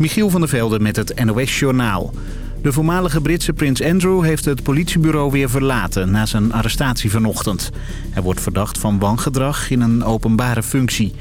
Michiel van der Velde met het NOS-journaal. De voormalige Britse prins Andrew heeft het politiebureau weer verlaten... na zijn arrestatie vanochtend. Hij wordt verdacht van wangedrag in een openbare functie.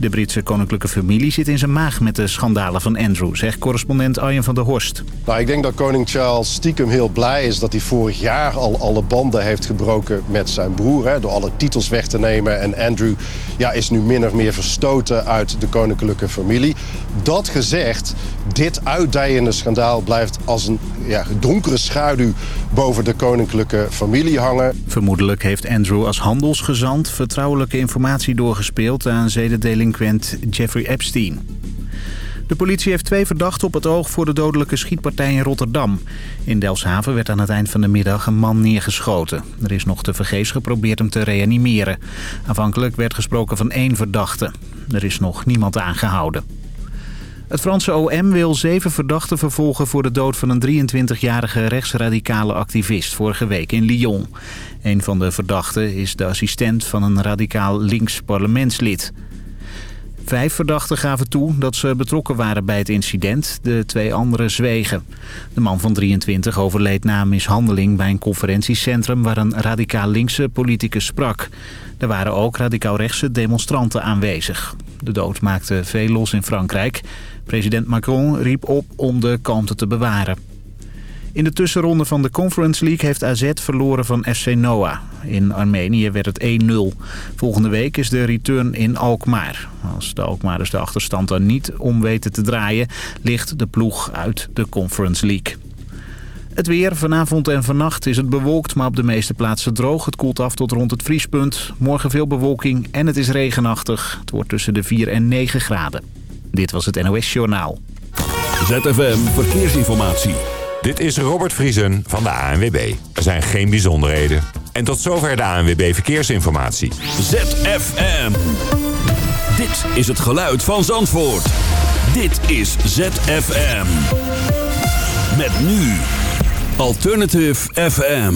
De Britse koninklijke familie zit in zijn maag met de schandalen van Andrew... zegt correspondent Arjen van der Horst. Nou, ik denk dat koning Charles stiekem heel blij is... dat hij vorig jaar al alle banden heeft gebroken met zijn broer... Hè, door alle titels weg te nemen. En Andrew ja, is nu min of meer verstoten uit de koninklijke familie. Dat gezegd, dit uitdijende schandaal blijft als een ja, donkere schaduw... boven de koninklijke familie hangen. Vermoedelijk heeft Andrew als handelsgezant... vertrouwelijke informatie doorgespeeld aan zedendeling Jeffrey Epstein. De politie heeft twee verdachten op het oog voor de dodelijke schietpartij in Rotterdam. In Delfshaven werd aan het eind van de middag een man neergeschoten. Er is nog te vergeefs geprobeerd hem te reanimeren. Aanvankelijk werd gesproken van één verdachte. Er is nog niemand aangehouden. Het Franse OM wil zeven verdachten vervolgen voor de dood van een 23-jarige rechtsradicale activist vorige week in Lyon. Een van de verdachten is de assistent van een radicaal links parlementslid. Vijf verdachten gaven toe dat ze betrokken waren bij het incident. De twee anderen zwegen. De man van 23 overleed na mishandeling bij een conferentiecentrum... waar een radicaal linkse politicus sprak. Er waren ook radicaal rechtse demonstranten aanwezig. De dood maakte veel los in Frankrijk. President Macron riep op om de kalmte te bewaren. In de tussenronde van de Conference League heeft AZ verloren van FC Noah. In Armenië werd het 1-0. Volgende week is de return in Alkmaar. Als de Alkmaarders de achterstand dan niet om weten te draaien... ligt de ploeg uit de Conference League. Het weer. Vanavond en vannacht is het bewolkt, maar op de meeste plaatsen droog. Het koelt af tot rond het vriespunt. Morgen veel bewolking en het is regenachtig. Het wordt tussen de 4 en 9 graden. Dit was het NOS Journaal. ZFM Verkeersinformatie. Dit is Robert Vriesen van de ANWB. Er zijn geen bijzonderheden. En tot zover de ANWB Verkeersinformatie. ZFM. Dit is het geluid van Zandvoort. Dit is ZFM. Met nu. Alternative FM.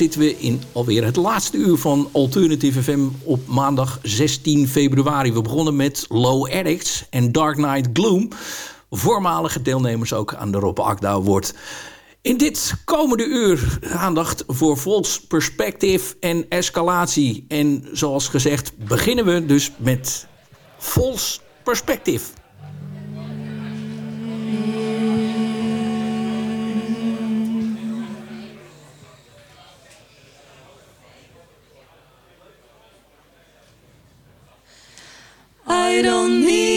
Zitten we in alweer het laatste uur van Alternative FM op maandag 16 februari. We begonnen met Low Addicts en Dark Night Gloom. Voormalige deelnemers ook aan de Rob Akda Award. In dit komende uur aandacht voor volksperspectief en escalatie. En zoals gezegd beginnen we dus met volksperspectief. Don't need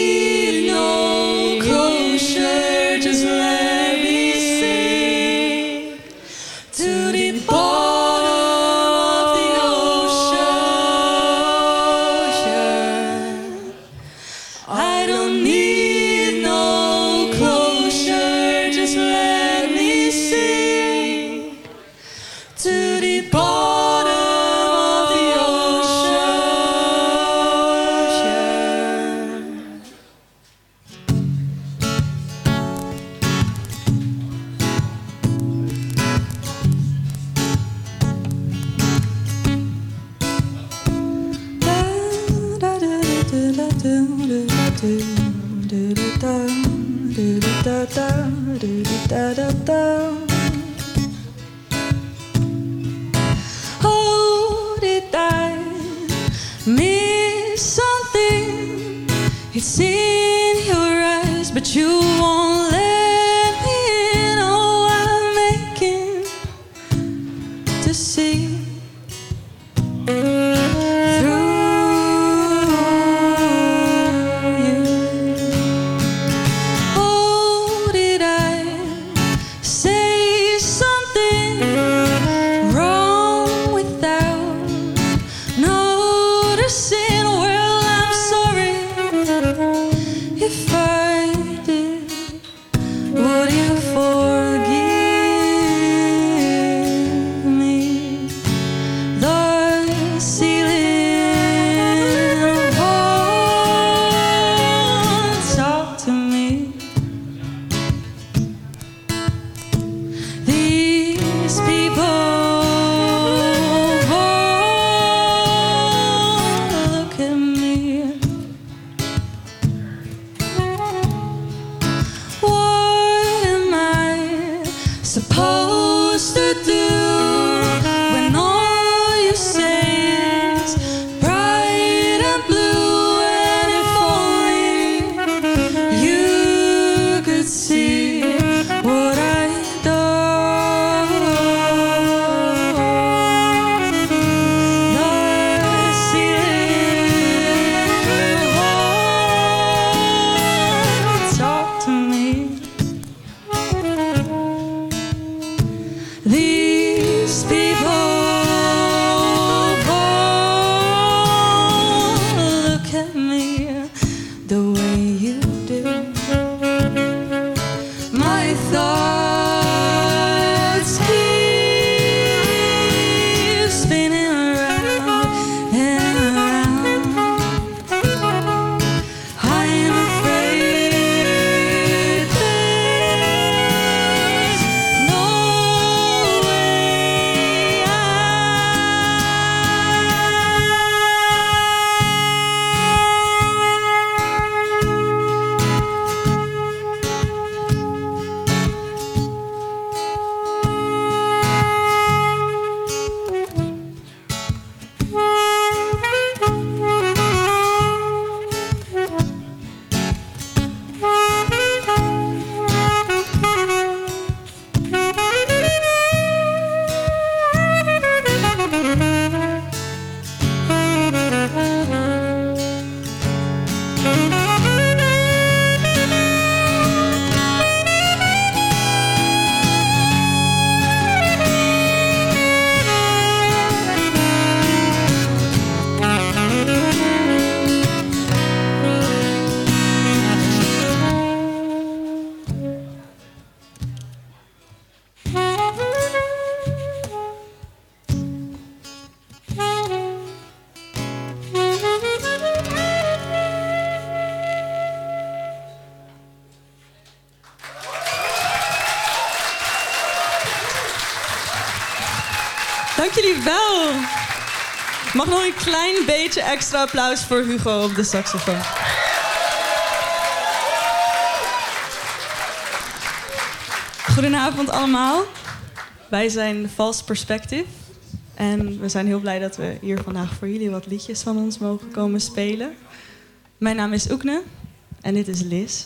Dank jullie wel. Mag nog een klein beetje extra applaus voor Hugo op de saxofoon. Goedenavond allemaal. Wij zijn False Perspective. En we zijn heel blij dat we hier vandaag voor jullie wat liedjes van ons mogen komen spelen. Mijn naam is Oekne en dit is Liz.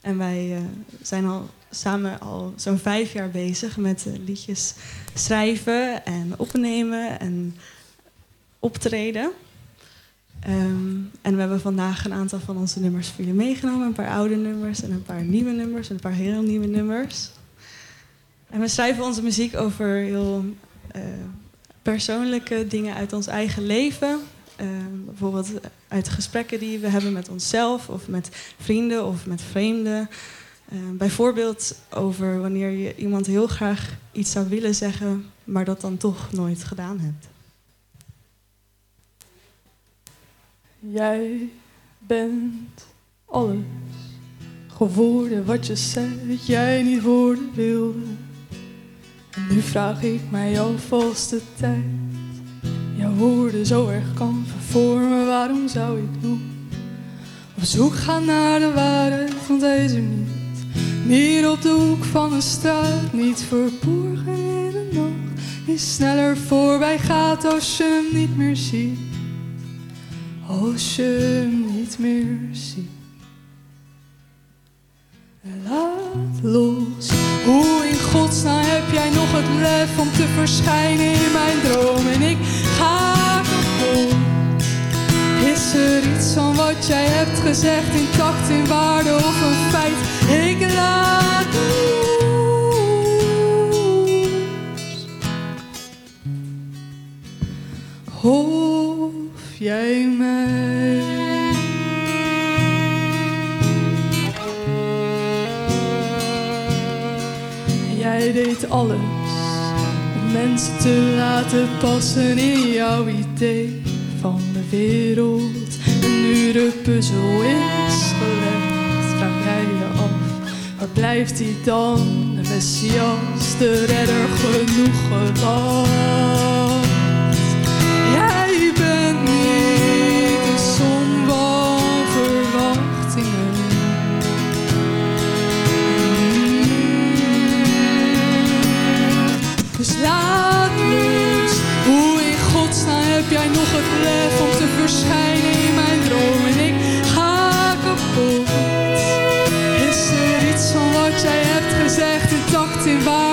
En wij eh, zijn al samen al zo'n vijf jaar bezig met eh, liedjes schrijven en opnemen en optreden. Ehm, en we hebben vandaag een aantal van onze nummers voor jullie meegenomen. Een paar oude nummers en een paar nieuwe nummers en een paar heel nieuwe nummers. En we schrijven onze muziek over heel eh, persoonlijke dingen uit ons eigen leven. Uh, bijvoorbeeld uit gesprekken die we hebben met onszelf of met vrienden of met vreemden. Uh, bijvoorbeeld over wanneer je iemand heel graag iets zou willen zeggen, maar dat dan toch nooit gedaan hebt. Jij bent alles geworden wat je zei dat jij niet worden wilde. En nu vraag ik mij als de tijd jouw woorden zo erg kan vervormen. Waarom zou ik nog op zoek gaan naar de waarheid? Is er niet. Niet op de hoek van een straat, niet verborgen in de nacht. Die sneller voorbij gaat als je hem niet meer ziet. Als je hem niet meer ziet. Laat los. Hoe in godsnaam heb jij nog het lef om te verschijnen in mijn droom? En ik ga kapot. Is er iets van wat jij hebt gezegd intact in waarde of een feit? Ik laat los. Jij mij. Jij deed alles om mensen te laten passen in jouw idee van de wereld. En nu de puzzel is gelegd, vraag jij je af, waar blijft hij dan? De Messias, de redder genoeg gewacht. Jij bent niet de som van verwachtingen. Dus laat los. Jij nog het lef om te verschijnen in mijn droom? En ik ga kapot. Is er iets van wat jij hebt gezegd intact in waarde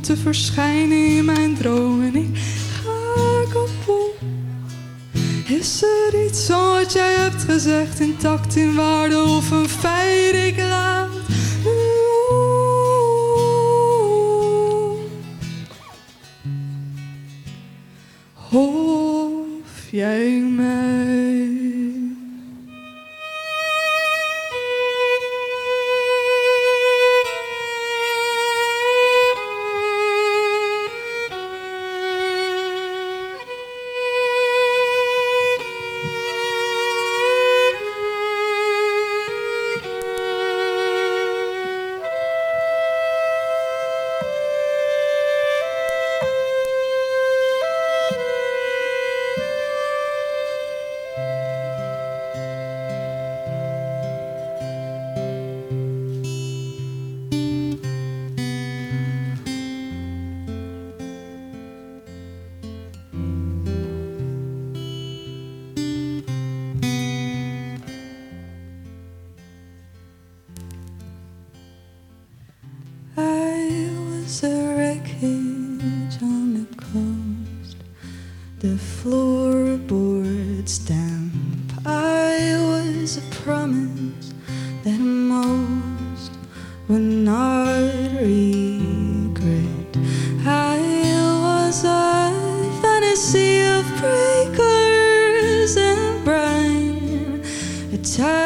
te verschijnen in mijn droom? En ik ga kapot. Is er iets wat jij hebt gezegd intact in waarde of een feit? Ik laat jij mij. time.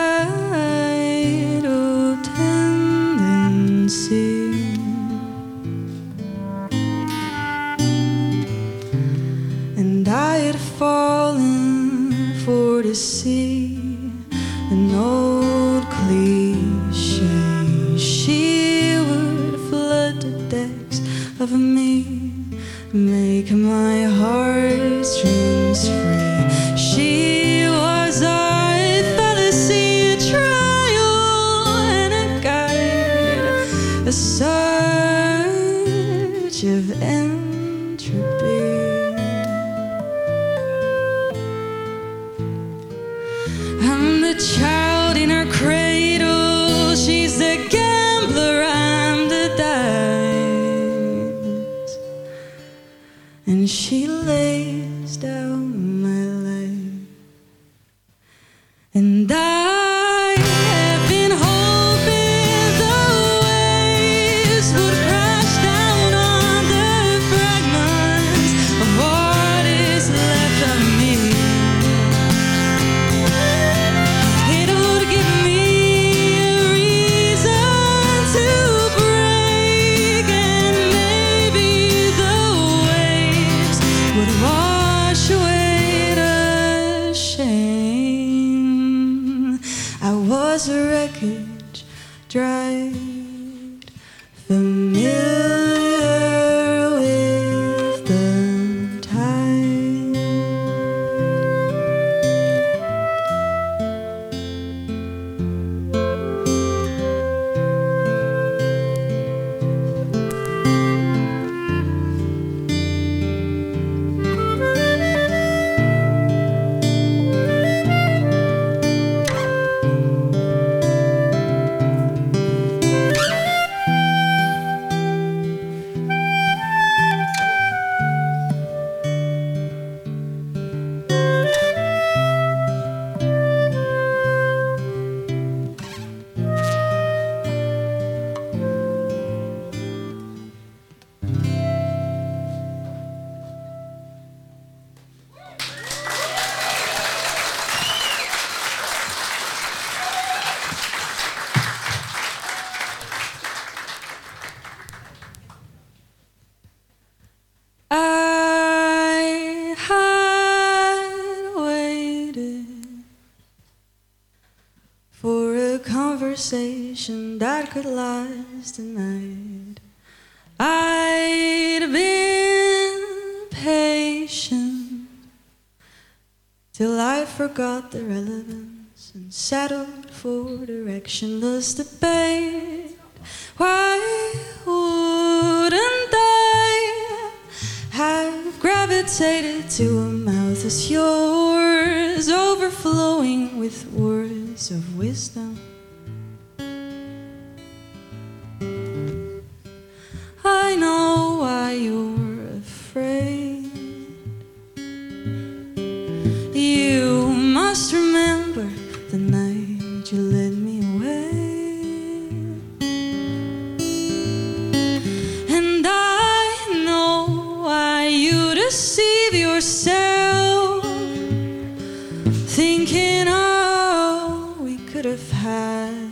could last a night, I'd have been patient till I forgot the relevance and settled for directionless debate. Why wouldn't I have gravitated to a mouth as yours, overflowing with words of wisdom? you're afraid. You must remember the night you led me away. And I know why you deceive yourself, thinking, oh, we could have had.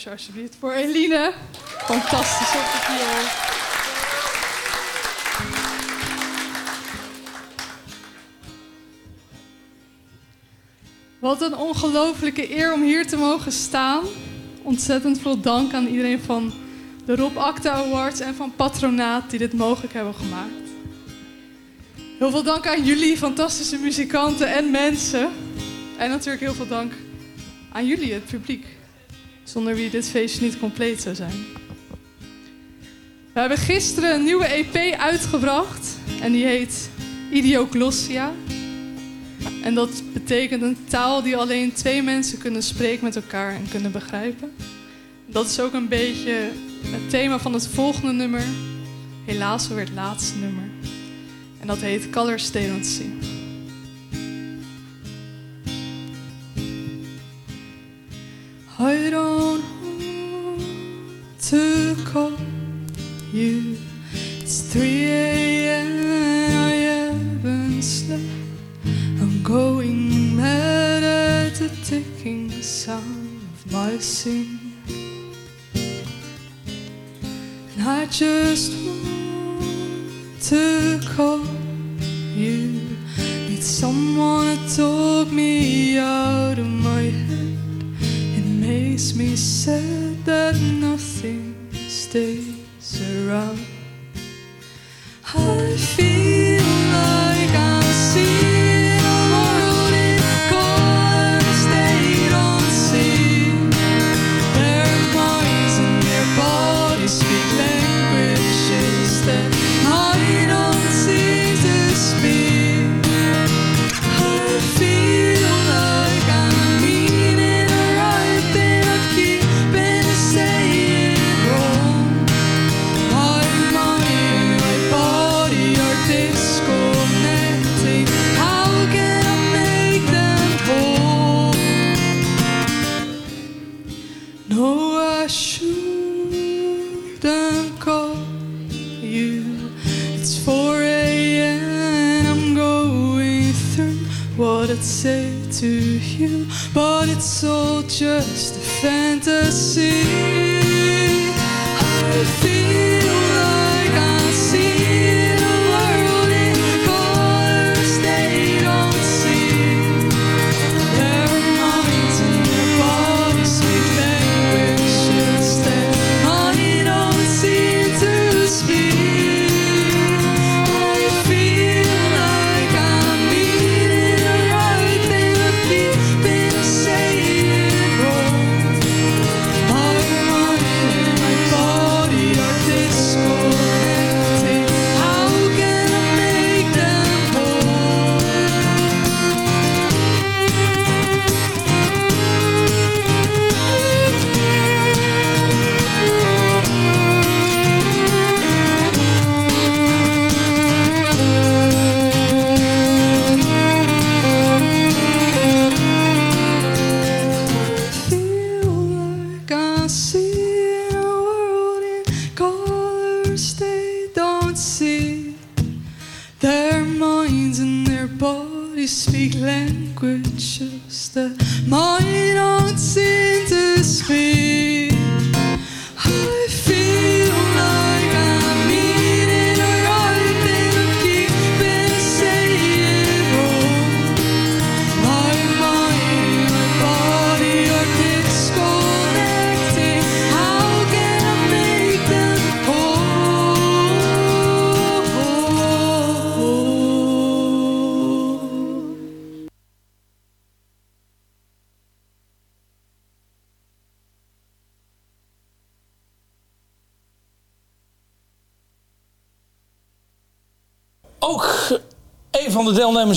Applausje alsjeblieft voor Eline. Fantastisch op de viool. Wat een ongelofelijke eer om hier te mogen staan. Ontzettend veel dank aan iedereen van de Rob Acta Awards en van Patronaat die dit mogelijk hebben gemaakt. Heel veel dank aan jullie, fantastische muzikanten en mensen. En natuurlijk heel veel dank aan jullie, het publiek. Zonder wie dit feestje niet compleet zou zijn. We hebben gisteren een nieuwe EP uitgebracht. En die heet Idioglossia. En dat betekent een taal die alleen twee mensen kunnen spreken met elkaar en kunnen begrijpen. Dat is ook een beetje het thema van het volgende nummer. Helaas weer het laatste nummer. En dat heet Colors Stay I don't want to call you. It's 3 a.m. I haven't slept. I'm going mad at the ticking sound of my sing. And I just want to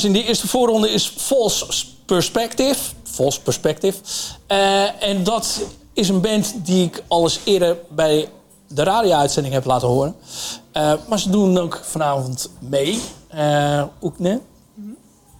in de eerste voorronde is False Perspective. False Perspective. Eh, en dat is een band die ik al eens eerder bij de radio-uitzending heb laten horen. Eh, maar ze doen ook vanavond mee. Eh Oekne.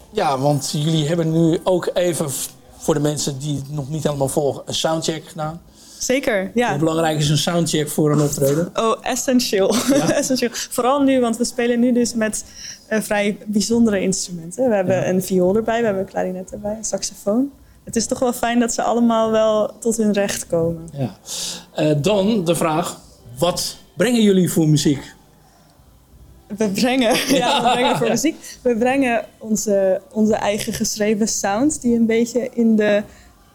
Ja, want jullie hebben nu ook even, voor de mensen die het nog niet helemaal volgen, een soundcheck gedaan. Zeker, ja. Hoe belangrijk is een soundcheck voor een optreden? Oh, essentieel. essentieel. Vooral nu, want we spelen nu dus met eh, vrij bijzondere instrumenten. We hebben een viool erbij, we hebben een klarinet erbij, een saxofoon. het is toch wel fijn dat ze allemaal wel tot hun recht komen. Ja. Uh, dan de vraag, wat brengen jullie voor muziek? We brengen, ja, we brengen voor muziek. We brengen onze, onze eigen geschreven sound, die een beetje in de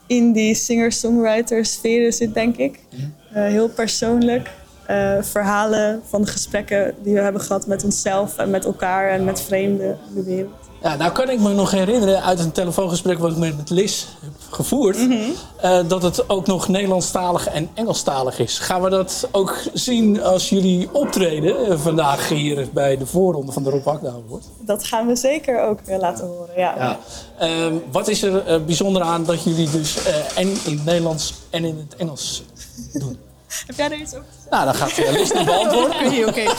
indie singer-songwriter sfeer zit, denk ik. Uh, heel persoonlijk. Uh, verhalen van gesprekken die we hebben gehad met onszelf en met elkaar en met vreemden in de wereld. Ja, nou kan ik me nog herinneren uit een telefoongesprek wat ik met Liz heb gevoerd, mm -hmm. uh, dat het ook nog Nederlandstalig en Engelstalig is. Gaan we dat ook zien als jullie optreden vandaag hier bij de voorronde van de Rob Akda wordt? Dat gaan we zeker ook uh, laten horen, ja. ja. Uh, wat is er bijzonder aan dat jullie dus en in het Nederlands en in het Engels doen? Heb jij er iets over? Nou, dan gaat Liz niet beantwoorden. Oké, oké.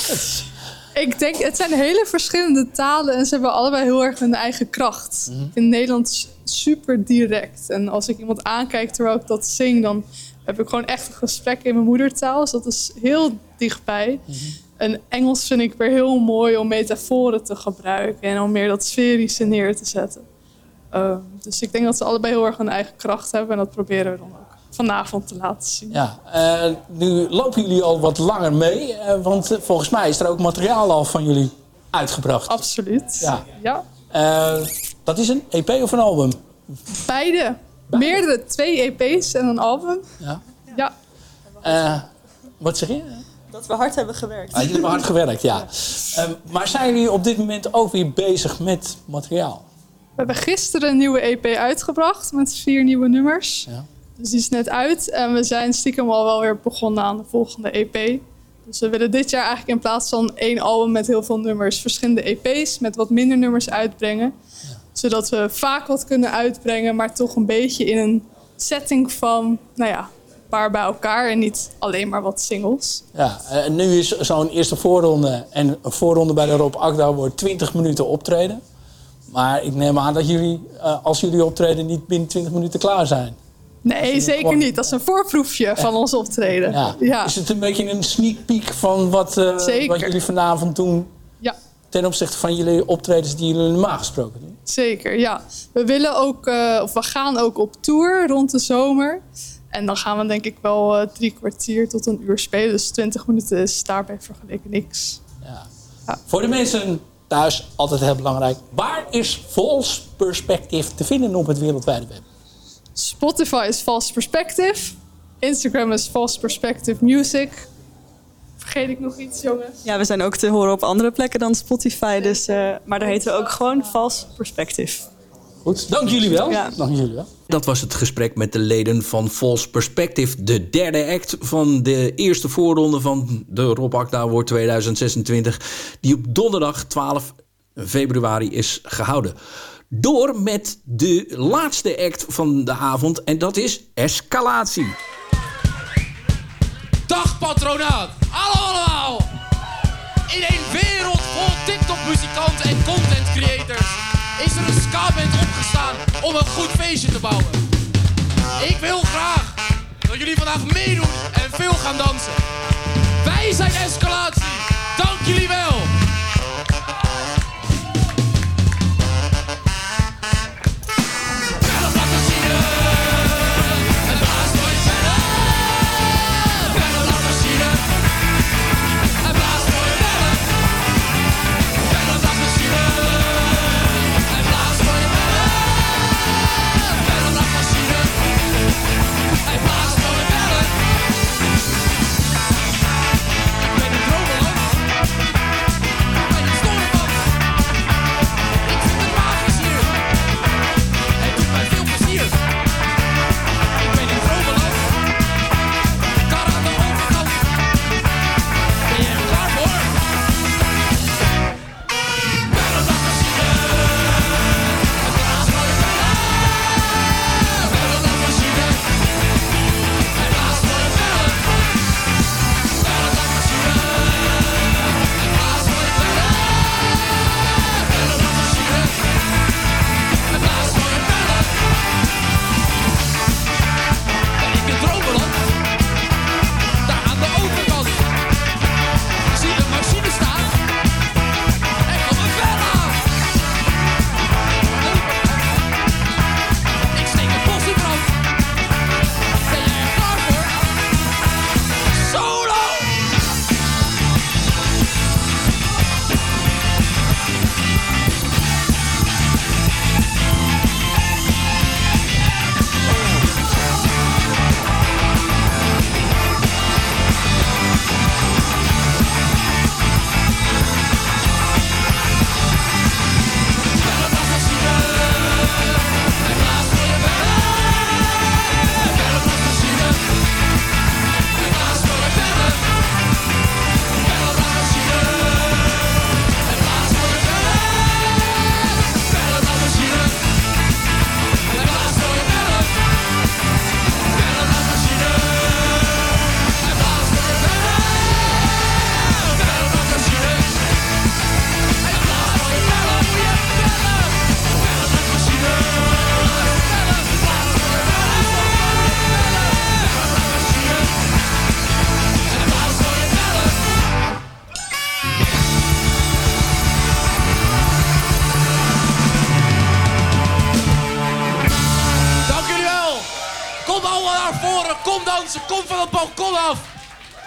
Ik denk, het zijn hele verschillende talen en ze hebben allebei heel erg hun eigen kracht. Mm -hmm. In Nederlands super direct. En als ik iemand aankijk terwijl ik dat zing, dan heb ik gewoon echt een gesprek in mijn moedertaal. Dus dat is heel dichtbij. Mm -hmm. En Engels vind ik weer heel mooi om metaforen te gebruiken en om meer dat sferische neer te zetten. Uh, dus ik denk dat ze allebei heel erg hun eigen kracht hebben en dat proberen we dan ook vanavond te laten zien. Ja, uh, nu lopen jullie al wat langer mee, uh, want volgens mij is er ook materiaal al van jullie uitgebracht. Absoluut. Ja. ja. Uh, dat is een EP of een album? Beide. Beide. Meerdere, twee EP's en een album. Ja. ja. wat zeg je? Dat we hard hebben gewerkt. Ah, jullie hebben hard gewerkt, ja. maar zijn jullie op dit moment ook weer bezig met materiaal? We hebben gisteren een nieuwe EP uitgebracht met vier nieuwe nummers. Ja. Dus die is net uit en we zijn stiekem al wel weer begonnen aan de volgende EP. Dus we willen dit jaar eigenlijk in plaats van één album met heel veel nummers, verschillende EP's met wat minder nummers uitbrengen. Zodat we vaak wat kunnen uitbrengen, maar toch een beetje in een setting van, nou ja, paar bij elkaar en niet alleen maar wat singles. Ja, en nu is zo'n eerste voorronde en een voorronde bij de Rob Akda wordt 20 minuten optreden. Maar ik neem aan dat jullie, als jullie optreden, niet binnen 20 minuten klaar zijn. Nee, zeker gewoon... niet. Dat is een voorproefje van ons optreden. Ja. ja. Is het een beetje een sneak peek van wat, uh, wat jullie vanavond doen? Ja. Ten opzichte van jullie optredens die jullie normaal gesproken doen? Zeker, ja. We willen ook, uh, of we gaan ook op tour rond de zomer. En dan gaan we denk ik wel uh, drie kwartier tot een uur spelen. Dus 20 minuten is daarbij vergeleken niks. Ja. ja. Voor de mensen thuis altijd heel belangrijk. Waar is False Perspective te vinden op het wereldwijde web? Spotify is False Perspective. Instagram is False Perspective Music. Vergeet ik nog iets, jongens? Ja, we zijn ook te horen op andere plekken dan Spotify. Dus, uh, maar daar heten we ook gewoon False Perspective. Goed, dank jullie wel. Ja. Dank jullie wel. Dat was het gesprek met de leden van False Perspective. De derde act van de eerste voorronde van de Rob Akda Award 2026. Die op donderdag 12 februari is gehouden door met de laatste act van de avond. En dat is Escalatie. Dag patronaat. Hallo allemaal. In een wereld vol TikTok-muzikanten en content creators... is er een ska-band opgestaan om een goed feestje te bouwen. Ik wil graag dat jullie vandaag meedoen en veel gaan dansen. Wij zijn Escalatie. Dank jullie wel.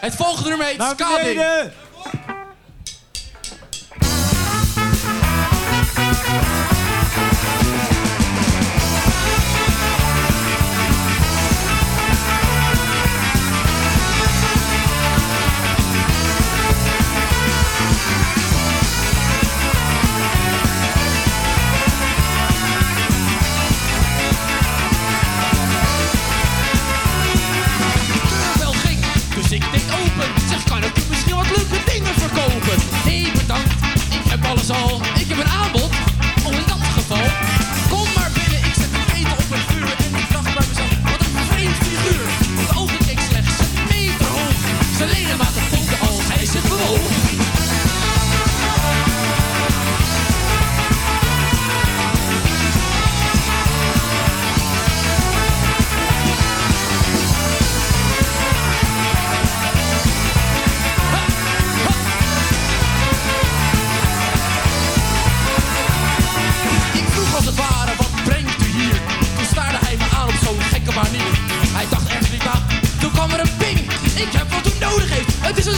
Het volgende nummer heet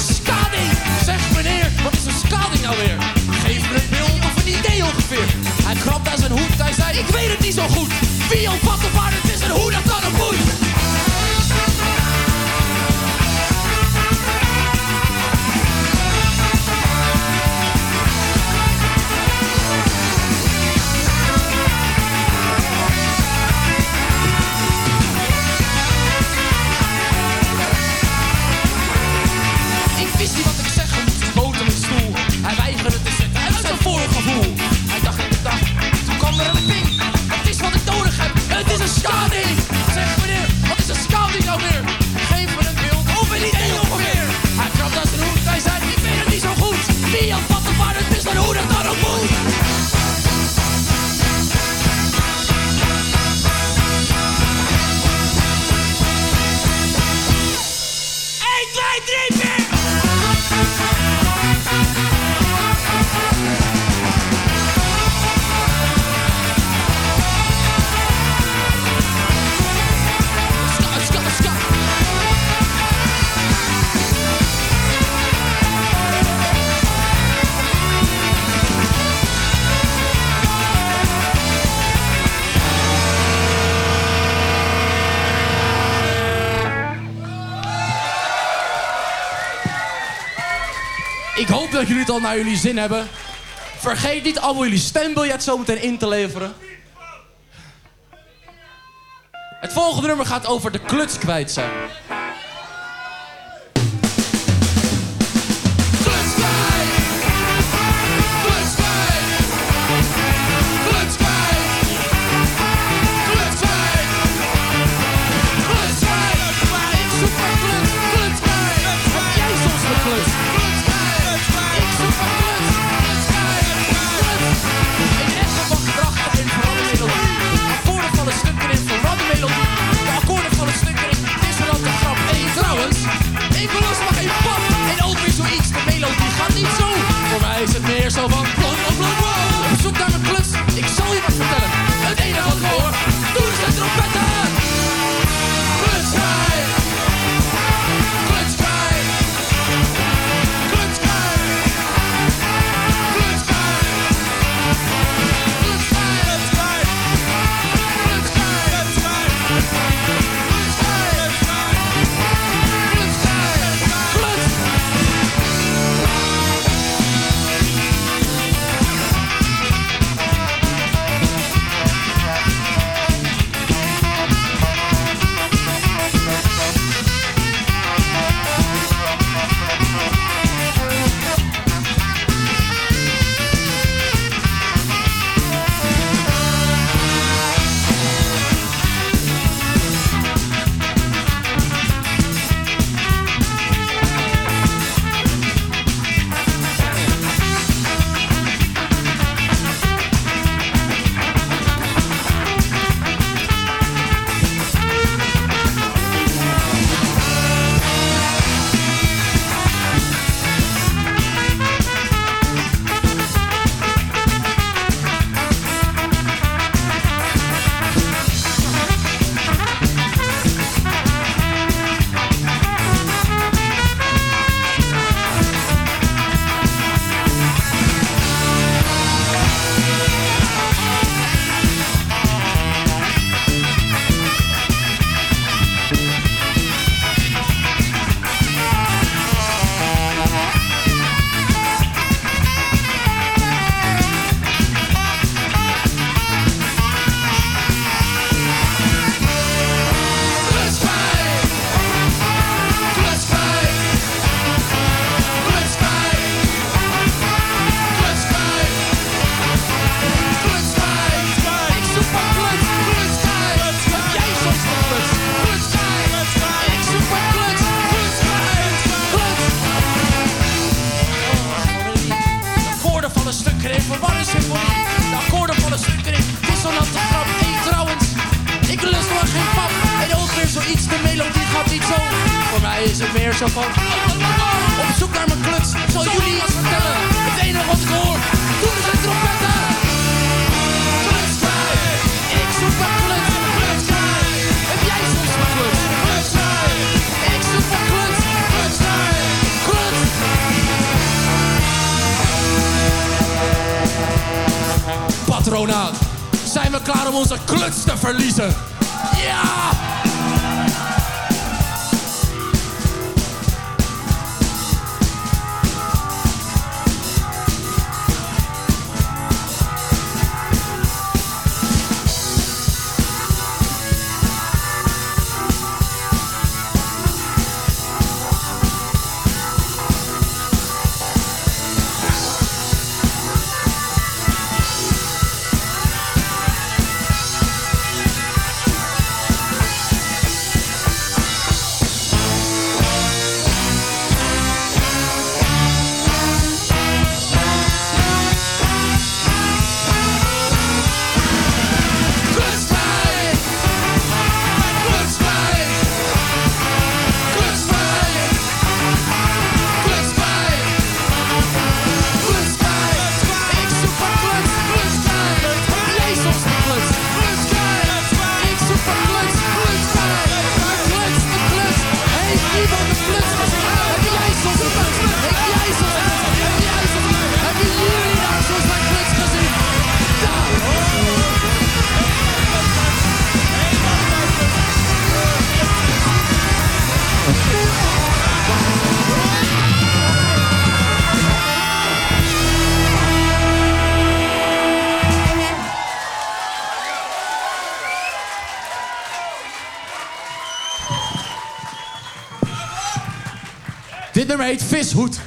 een? Zeg meneer, wat is een skading nou weer? Geef me een beeld of een idee ongeveer. Hij krabt aan zijn hoed, hij zei, ik weet het niet zo goed. Wie of wat de het als naar jullie zin hebben. Vergeet niet allemaal jullie stembiljet zometeen in te leveren. Het volgende nummer gaat over de kluts kwijt zijn. Voor mij is het meer zo van plan, op plan. Zoek naar een klus, ik zal je wat vertellen. heet Vishoed.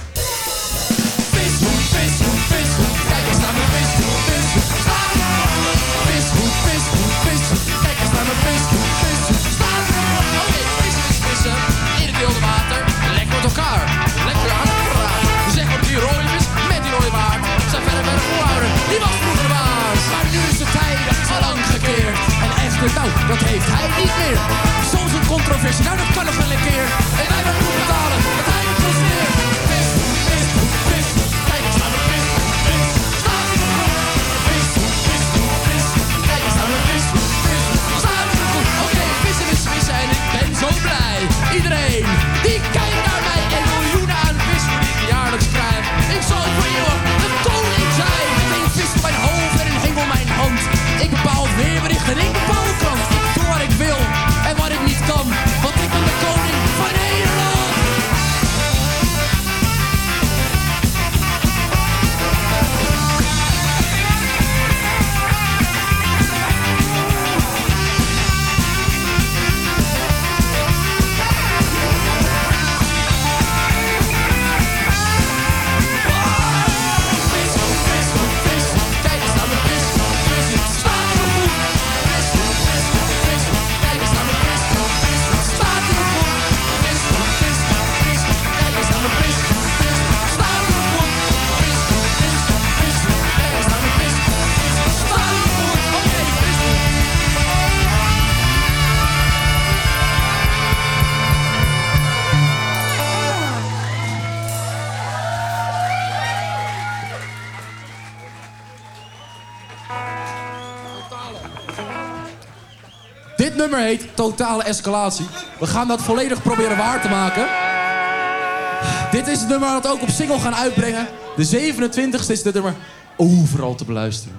totale escalatie. We gaan dat volledig proberen waar te maken. Dit is het nummer dat we ook op single gaan uitbrengen. De 27e is dit nummer overal te beluisteren.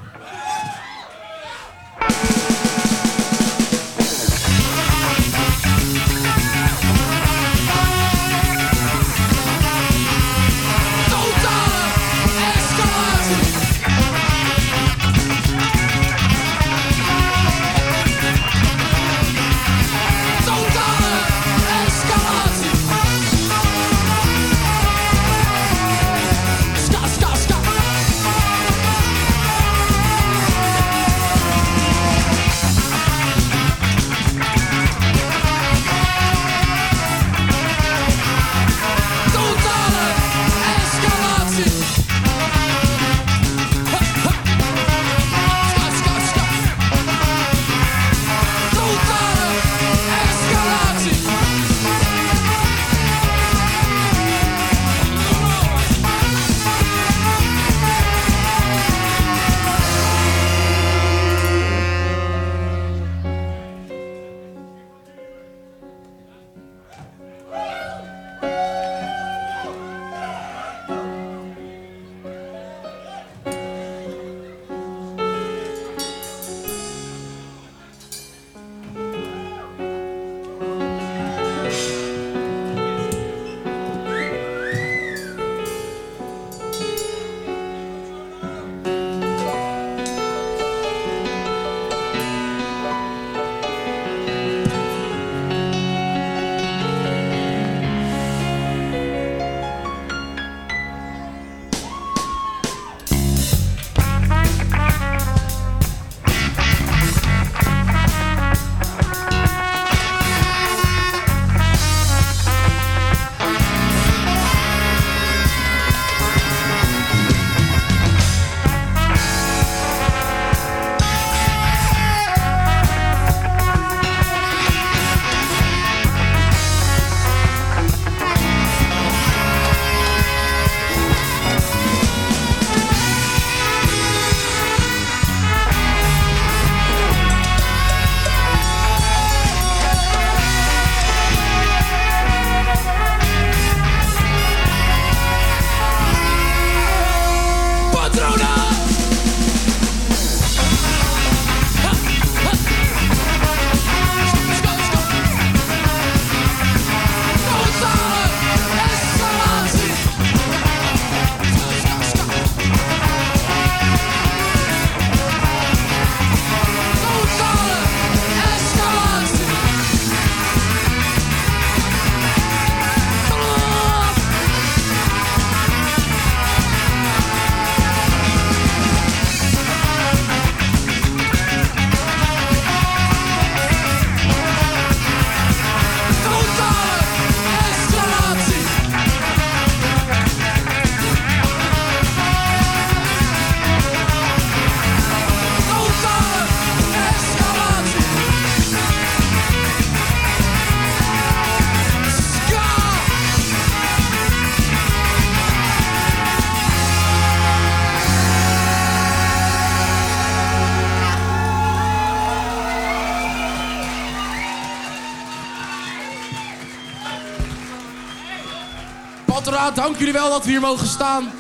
Dank jullie wel dat we hier mogen staan.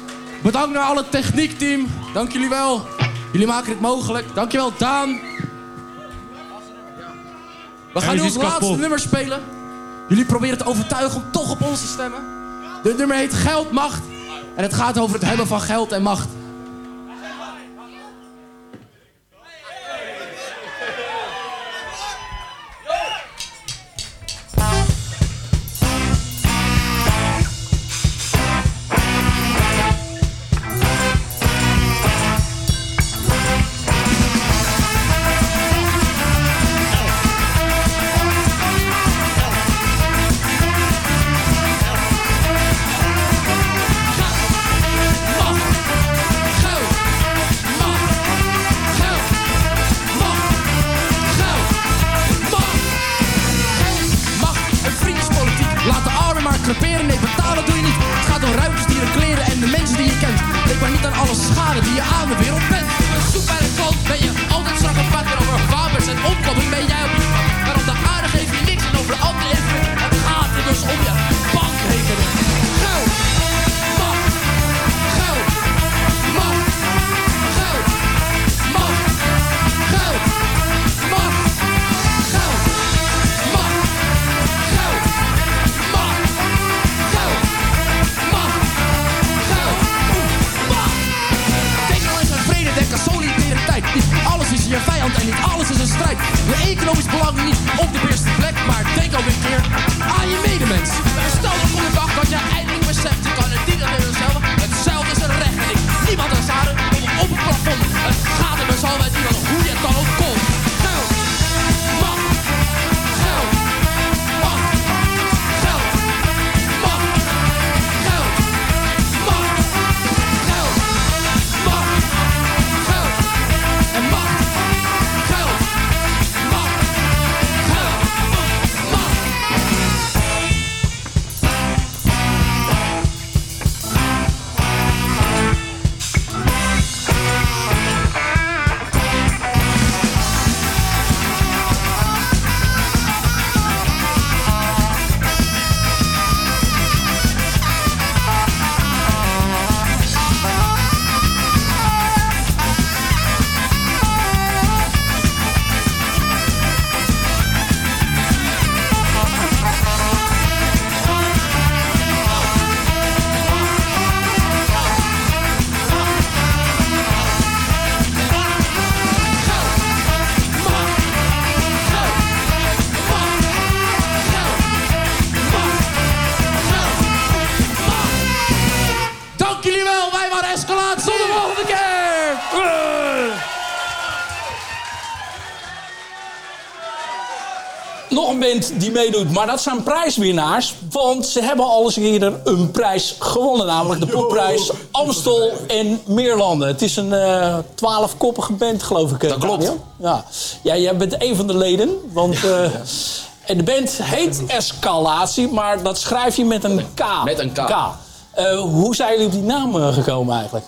Bedankt naar alle techniekteam. Dank jullie wel. Jullie maken dit mogelijk. Dankjewel, Daan. We gaan nu ons laatste nummer spelen. Jullie proberen te overtuigen om toch op ons te stemmen. Dit nummer heet Geld, Macht. En het gaat over het hebben van geld en macht. Macht, band die meedoet, maar dat zijn prijswinnaars. Want ze hebben al eens eerder een prijs gewonnen. Namelijk de popprijs Amstel en Meerlanden. Het is een eh twaalfkoppige band, geloof ik. eh, Dat klopt. Ja. ja, jij bent een van de leden. Want, eh, En de band heet Escalatie, maar dat schrijf je met een K. Met een K. Eh, hoe zijn jullie op die naam gekomen eigenlijk?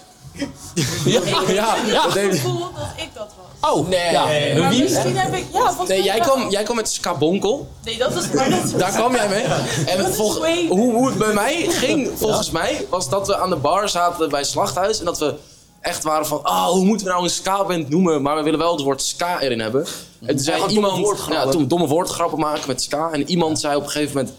ja, ja, ja. Gevoel dat ik dat was. Oh, Nee. ja. Maar Wie? misschien heb ik... Ja, volgens Nee, mij jij wel. kwam, jij kwam met Skabonkel. Nee, dat is... Maar dat Daar kwam jij mee. En volg- hoe, hoe het bij mij ging, volgens mij, was dat we aan de bar zaten bij Slachthuis. En dat we echt waren van, oh, hoe moeten we nou een ska-band noemen? Maar we willen wel het woord ska erin hebben. En toen zei gewoon iemand, domme woordgrappen. ja, toen domme woordgrappen maken met ska. En iemand zei op een gegeven moment,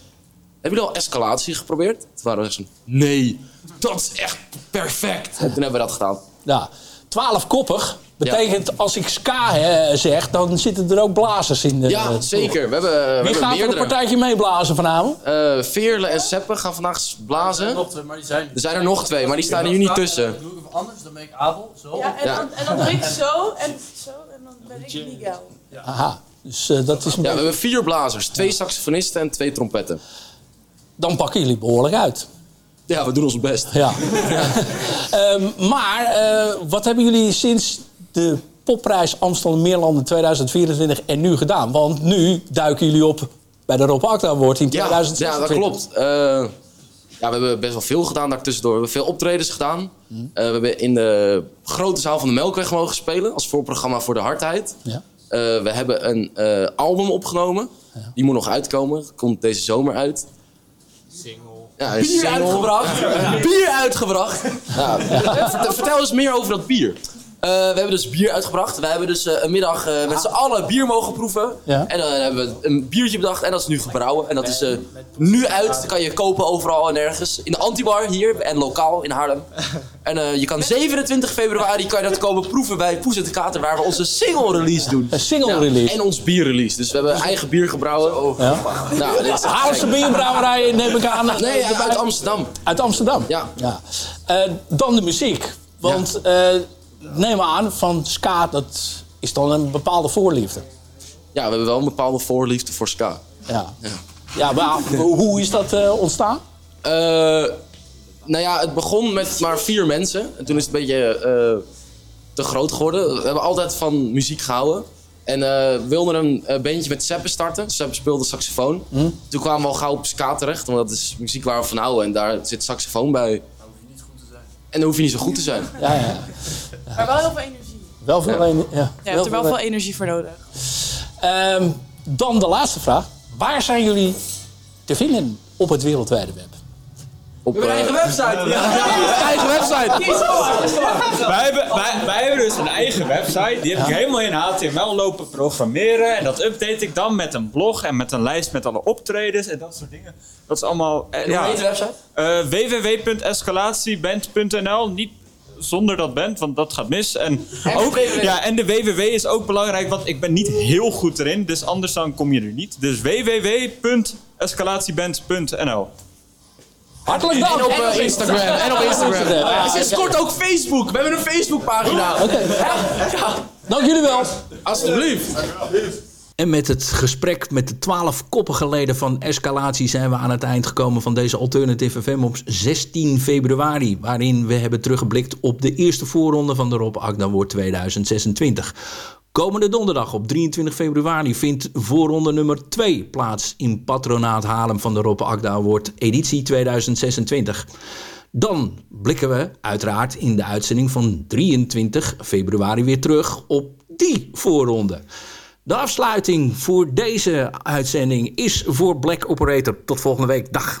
hebben jullie al escalatie geprobeerd? Toen waren we echt zo, nee, dat is echt perfect. En toen hebben we dat gedaan. Ja, twaalfkoppig. Betekent als ik ska hè, zeg, dan zitten er ook blazers in. De, Ja, zeker. We hebben, we Wie hebben gaat er een partijtje meeblazen vanavond? Eh, Veerle en Seppe gaan vandaag blazen. Nog twee, maar die zijn... Er zijn er nog twee, maar die staan er hier niet tussen. Doe ik even anders, dan ben ik Abel, zo. Ja, en. Dan, en dan doe ik zo en zo en dan ben ik Miguel. Aha, dus eh, dat is een Ja, we hebben vier blazers. Twee saxofonisten en twee trompetten. Dan pakken jullie behoorlijk uit. Ja, we doen ons best. Ja. Ehm, maar eh, wat hebben jullie sinds de popprijs Amstel en Meerlanden 2024 en nu gedaan? Want nu duiken jullie op bij de Rob Akda Award in Ja, 2026. ja dat klopt. Eh, ja, we hebben best wel veel gedaan daartussendoor. We hebben veel optredens gedaan. Hm. Eh, we hebben in de grote zaal van de Melkweg mogen spelen als voorprogramma voor de hardheid. Ja. Eh, we hebben een eh, album opgenomen. Die moet nog uitkomen. Komt deze zomer uit. Single. Ja, Bier single. uitgebracht. bier uitgebracht. Ja. Vert- Vertel eens meer over dat bier. Eh, we hebben dus bier uitgebracht. We hebben dus eh, een middag eh, met z'n allen bier mogen proeven. Ja. En dan hebben we een biertje bedacht en dat is nu gebrouwen. En dat is eh, nu uit. Dat kan je kopen overal en ergens. In de Antibar hier en lokaal in Haarlem. En eh, je kan 27 februari kan je dat komen proeven bij Poes en de Kater waar we onze single release doen. Een single Ja, release. En ons bier release. Dus we hebben eigen bier gebrouwen. Ja. Nou, dit is Haarlemse bierbrouwerij neem ik aan. Nee, uit Amsterdam. Uit Amsterdam? Ja. ja. Eh, dan de muziek. Want eh, neem aan, van ska, dat is dan een bepaalde voorliefde. Ja, we hebben wel een bepaalde voorliefde voor ska. Ja. Ja, maar hoe is dat eh, ontstaan? Eh, nou ja, het begon met maar vier mensen. En toen is het een beetje eh, te groot geworden. We hebben altijd van muziek gehouden. En eh, we wilden een eh, bandje met Seppe starten. Seppe speelde saxofoon. Toen kwamen we al gauw op ska terecht. Want dat is muziek waar we van houden. En daar zit saxofoon bij. En dan hoef je niet zo goed te zijn. Ja, ja. Maar wel heel veel energie. Wel veel, ja. Ja, je hebt er wel veel energie voor nodig. Ehm, dan de laatste vraag. Waar zijn jullie te vinden op het wereldwijde web? Op, We hebben een eigen website. Ja, eigen website. Wij hebben, wij, wij hebben dus een eigen website. Die heb ik helemaal in HTML lopen programmeren. En dat update ik dan met een blog en met een lijst met alle optredens en dat soort dingen. Dat is allemaal... eh, hoe heet de website? Eh, www.escalatieband.nl. Niet zonder dat band, want dat gaat mis. En, ook, ja, en de www is ook belangrijk, want ik ben niet heel goed erin. Dus anders dan kom je er niet. Dus www.escalatieband.nl. Hartelijk En dank. op eh, Instagram. En op Instagram. Ja, En sinds kort ook Facebook. We hebben een Facebookpagina. Oké. Dank jullie wel. Alsjeblieft. Met het gesprek met de twaalf koppige leden van Escalatie zijn we aan het eind gekomen van deze Alternative FM op 16 februari. Waarin we hebben teruggeblikt op de eerste voorronde van de Rob Agda Award 2026. Komende donderdag op 23 februari vindt voorronde nummer 2 plaats in Patronaat Haarlem van de Rob Agda Award editie 2026. Dan blikken we uiteraard in de uitzending van 23 februari weer terug op die voorronde. De afsluiting voor deze uitzending is voor Black Operator. Tot volgende week. Dag.